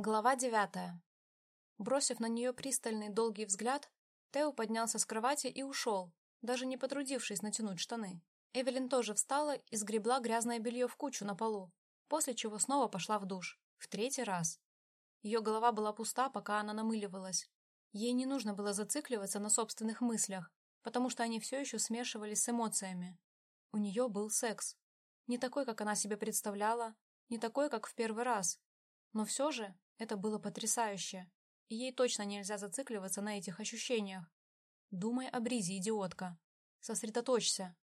Глава девятая. Бросив на нее пристальный долгий взгляд, Тео поднялся с кровати и ушел, даже не потрудившись натянуть штаны. Эвелин тоже встала и сгребла грязное белье в кучу на полу, после чего снова пошла в душ. В третий раз. Ее голова была пуста, пока она намыливалась. Ей не нужно было зацикливаться на собственных мыслях, потому что они все еще смешивались с эмоциями. У нее был секс. Не такой, как она себе представляла, не такой, как в первый раз. Но все же это было потрясающе, и ей точно нельзя зацикливаться на этих ощущениях. Думай о Бризе, идиотка. Сосредоточься.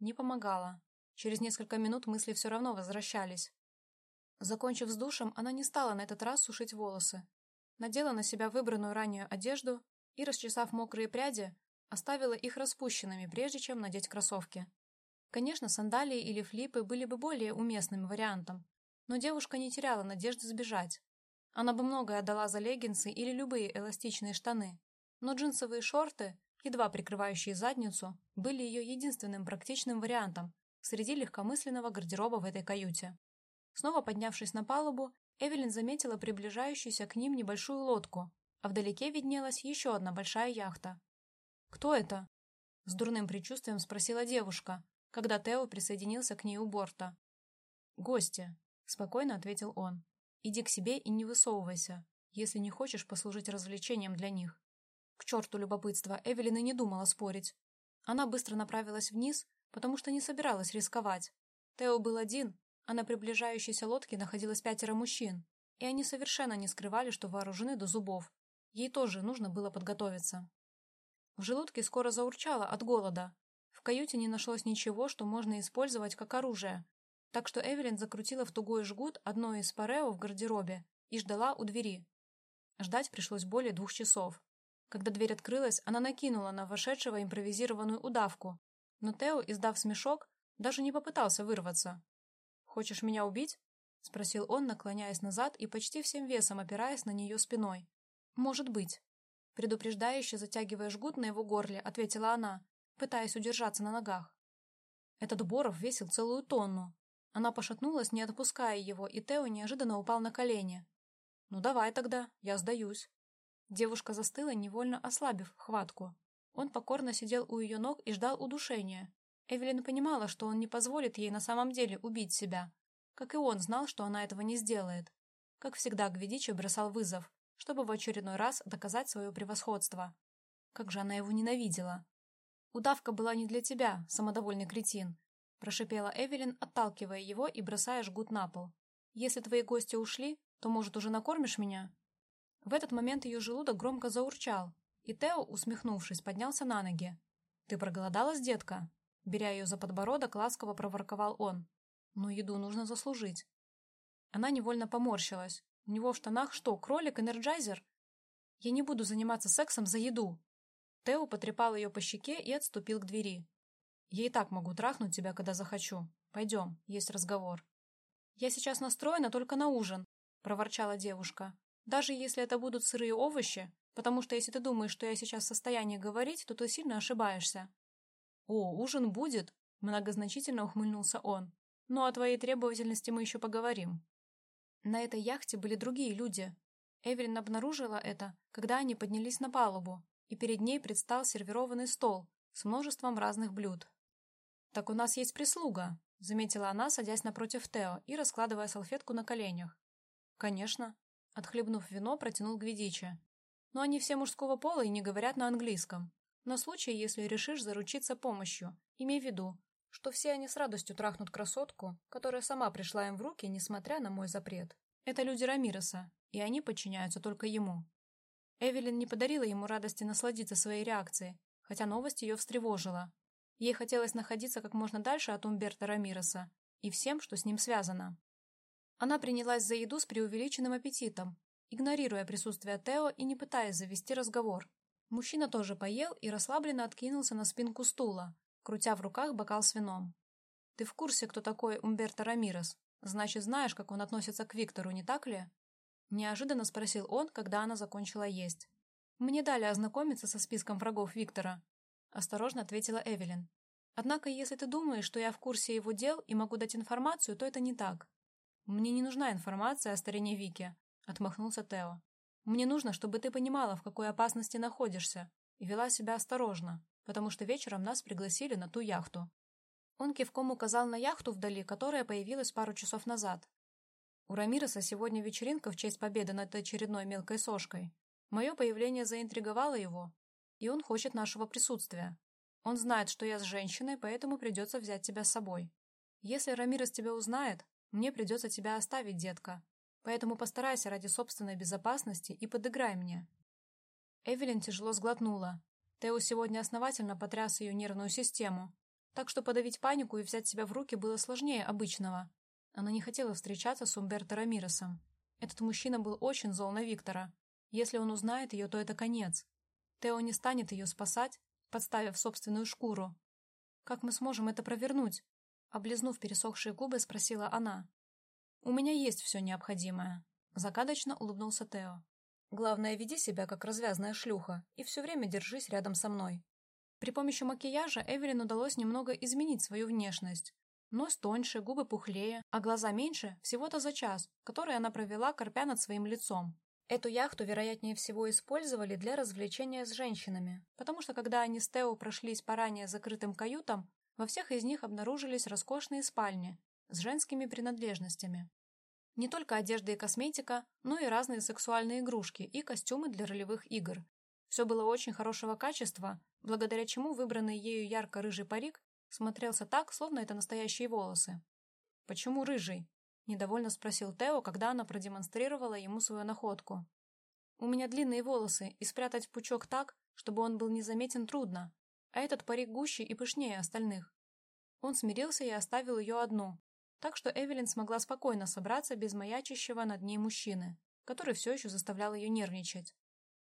Не помогало. Через несколько минут мысли все равно возвращались. Закончив с душем, она не стала на этот раз сушить волосы. Надела на себя выбранную ранее одежду и, расчесав мокрые пряди, оставила их распущенными, прежде чем надеть кроссовки. Конечно, сандалии или флипы были бы более уместным вариантом, но девушка не теряла надежды сбежать. Она бы многое отдала за леггинсы или любые эластичные штаны, но джинсовые шорты, едва прикрывающие задницу, были ее единственным практичным вариантом среди легкомысленного гардероба в этой каюте. Снова поднявшись на палубу, Эвелин заметила приближающуюся к ним небольшую лодку, а вдалеке виднелась еще одна большая яхта. «Кто это?» — с дурным предчувствием спросила девушка, когда Тео присоединился к ней у борта. «Гости», — спокойно ответил он. Иди к себе и не высовывайся, если не хочешь послужить развлечением для них. К черту любопытства, Эвелин и не думала спорить. Она быстро направилась вниз, потому что не собиралась рисковать. Тео был один, а на приближающейся лодке находилось пятеро мужчин, и они совершенно не скрывали, что вооружены до зубов. Ей тоже нужно было подготовиться. В желудке скоро заурчало от голода. В каюте не нашлось ничего, что можно использовать как оружие, так что Эвелин закрутила в тугой жгут одно из парео в гардеробе и ждала у двери. Ждать пришлось более двух часов. Когда дверь открылась, она накинула на вошедшего импровизированную удавку, но Тео, издав смешок, даже не попытался вырваться. «Хочешь меня убить?» — спросил он, наклоняясь назад и почти всем весом опираясь на нее спиной. «Может быть». Предупреждающе затягивая жгут на его горле, ответила она, пытаясь удержаться на ногах. Этот Боров весил целую тонну, она пошатнулась, не отпуская его, и Тео неожиданно упал на колени. «Ну давай тогда, я сдаюсь». Девушка застыла, невольно ослабив хватку. Он покорно сидел у ее ног и ждал удушения. Эвелин понимала, что он не позволит ей на самом деле убить себя. Как и он знал, что она этого не сделает. Как всегда, Гвидичи бросал вызов, чтобы в очередной раз доказать свое превосходство. Как же она его ненавидела. «Удавка была не для тебя, самодовольный кретин прошипела Эвелин, отталкивая его и бросая жгут на пол. «Если твои гости ушли, то, может, уже накормишь меня?» В этот момент ее желудок громко заурчал, и Тео, усмехнувшись, поднялся на ноги. «Ты проголодалась, детка?» Беря ее за подбородок, ласково проворковал он. «Но еду нужно заслужить». Она невольно поморщилась. «У него в штанах что, кролик-энерджайзер?» «Я не буду заниматься сексом за еду!» Тео потрепал ее по щеке и отступил к двери. Я и так могу трахнуть тебя, когда захочу. Пойдем, есть разговор. Я сейчас настроена только на ужин, проворчала девушка. Даже если это будут сырые овощи, потому что если ты думаешь, что я сейчас в состоянии говорить, то ты сильно ошибаешься. О, ужин будет, многозначительно ухмыльнулся он. Но о твоей требовательности мы еще поговорим. На этой яхте были другие люди. Эвелин обнаружила это, когда они поднялись на палубу, и перед ней предстал сервированный стол с множеством разных блюд. «Так у нас есть прислуга», — заметила она, садясь напротив Тео и раскладывая салфетку на коленях. «Конечно», — отхлебнув вино, протянул Гвидичи. «Но они все мужского пола и не говорят на английском. На случай, если решишь заручиться помощью, имей в виду, что все они с радостью трахнут красотку, которая сама пришла им в руки, несмотря на мой запрет. Это люди Рамироса, и они подчиняются только ему». Эвелин не подарила ему радости насладиться своей реакцией, хотя новость ее встревожила. Ей хотелось находиться как можно дальше от Умберта Рамироса и всем, что с ним связано. Она принялась за еду с преувеличенным аппетитом, игнорируя присутствие Тео и не пытаясь завести разговор. Мужчина тоже поел и расслабленно откинулся на спинку стула, крутя в руках бокал с вином. «Ты в курсе, кто такой Умберто Рамирес? Значит, знаешь, как он относится к Виктору, не так ли?» Неожиданно спросил он, когда она закончила есть. «Мне дали ознакомиться со списком врагов Виктора, — осторожно ответила Эвелин. «Однако, если ты думаешь, что я в курсе его дел и могу дать информацию, то это не так. Мне не нужна информация о старине Вике», — отмахнулся Тео. «Мне нужно, чтобы ты понимала, в какой опасности находишься, и вела себя осторожно, потому что вечером нас пригласили на ту яхту». Он кивком указал на яхту вдали, которая появилась пару часов назад. У Рамиреса сегодня вечеринка в честь победы над очередной мелкой сошкой. Мое появление заинтриговало его, и он хочет нашего присутствия. Он знает, что я с женщиной, поэтому придется взять тебя с собой. Если Рамирес тебя узнает, мне придется тебя оставить, детка. Поэтому постарайся ради собственной безопасности и подыграй мне». Эвелин тяжело сглотнула. Тео сегодня основательно потряс ее нервную систему, так что подавить панику и взять себя в руки было сложнее обычного. Она не хотела встречаться с Умберто Рамиресом. Этот мужчина был очень зол на Виктора. Если он узнает ее, то это конец. Тео не станет ее спасать, подставив собственную шкуру. «Как мы сможем это провернуть?» Облизнув пересохшие губы, спросила она. «У меня есть все необходимое», — загадочно улыбнулся Тео. «Главное, веди себя как развязная шлюха и все время держись рядом со мной». При помощи макияжа Эвелин удалось немного изменить свою внешность. Нос тоньше, губы пухлее, а глаза меньше всего-то за час, который она провела, корпя над своим лицом. Эту яхту, вероятнее всего, использовали для развлечения с женщинами, потому что когда они с Тео прошлись по ранее закрытым каютам, во всех из них обнаружились роскошные спальни с женскими принадлежностями. Не только одежда и косметика, но и разные сексуальные игрушки и костюмы для ролевых игр. Все было очень хорошего качества, благодаря чему выбранный ею ярко-рыжий парик смотрелся так, словно это настоящие волосы. «Почему рыжий?» Недовольно спросил Тео, когда она продемонстрировала ему свою находку. «У меня длинные волосы, и спрятать пучок так, чтобы он был незаметен, трудно, а этот парик гуще и пышнее остальных». Он смирился и оставил ее одну, так что Эвелин смогла спокойно собраться без маячащего над ней мужчины, который все еще заставлял ее нервничать.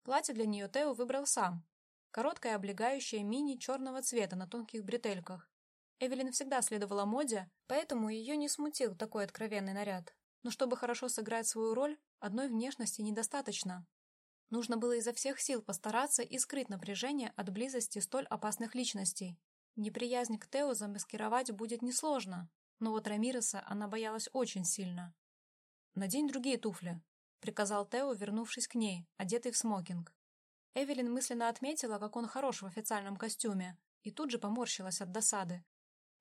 Платье для нее Тео выбрал сам. Короткое облегающее мини черного цвета на тонких бретельках, Эвелин всегда следовала моде, поэтому ее не смутил такой откровенный наряд. Но чтобы хорошо сыграть свою роль, одной внешности недостаточно. Нужно было изо всех сил постараться и скрыть напряжение от близости столь опасных личностей. Неприязнь к Тео замаскировать будет несложно, но вот Рамиреса она боялась очень сильно. «Надень другие туфли», — приказал Тео, вернувшись к ней, одетый в смокинг. Эвелин мысленно отметила, как он хорош в официальном костюме, и тут же поморщилась от досады.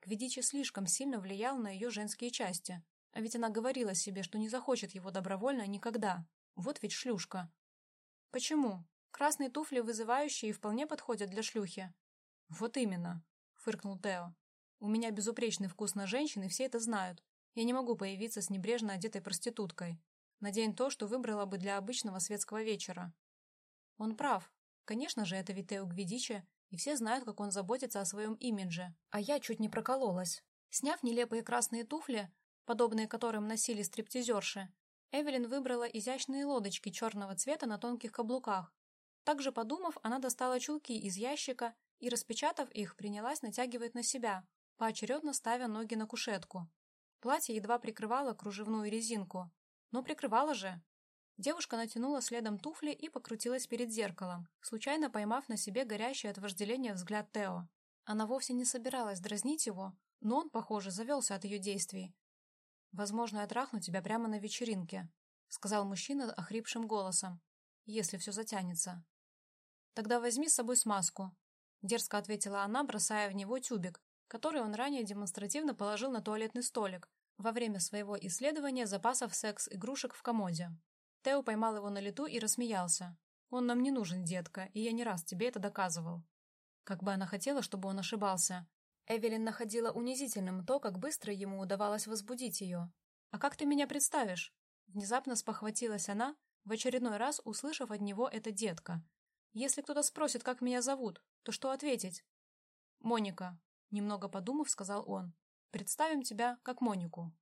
Квидичи слишком сильно влиял на ее женские части. А ведь она говорила себе, что не захочет его добровольно никогда. Вот ведь шлюшка. Почему? Красные туфли вызывающие и вполне подходят для шлюхи. Вот именно, фыркнул Тео. У меня безупречный вкус на женщин, и все это знают. Я не могу появиться с небрежно одетой проституткой. Надень то, что выбрала бы для обычного светского вечера. Он прав. Конечно же, это Витео Гвидичи и все знают, как он заботится о своем имидже. А я чуть не прокололась. Сняв нелепые красные туфли, подобные которым носили стриптизерши, Эвелин выбрала изящные лодочки черного цвета на тонких каблуках. Также подумав, она достала чулки из ящика и, распечатав их, принялась натягивать на себя, поочередно ставя ноги на кушетку. Платье едва прикрывало кружевную резинку. Но прикрывало же. Девушка натянула следом туфли и покрутилась перед зеркалом, случайно поймав на себе горящий от вожделения взгляд Тео. Она вовсе не собиралась дразнить его, но он, похоже, завелся от ее действий. «Возможно, я трахну тебя прямо на вечеринке», — сказал мужчина охрипшим голосом, — «если все затянется». «Тогда возьми с собой смазку», — дерзко ответила она, бросая в него тюбик, который он ранее демонстративно положил на туалетный столик во время своего исследования запасов секс-игрушек в комоде. Тео поймал его на лету и рассмеялся. «Он нам не нужен, детка, и я не раз тебе это доказывал». Как бы она хотела, чтобы он ошибался. Эвелин находила унизительным то, как быстро ему удавалось возбудить ее. «А как ты меня представишь?» Внезапно спохватилась она, в очередной раз услышав от него это детка. «Если кто-то спросит, как меня зовут, то что ответить?» «Моника», — немного подумав, сказал он. «Представим тебя как Монику».